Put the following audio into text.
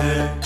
Tag.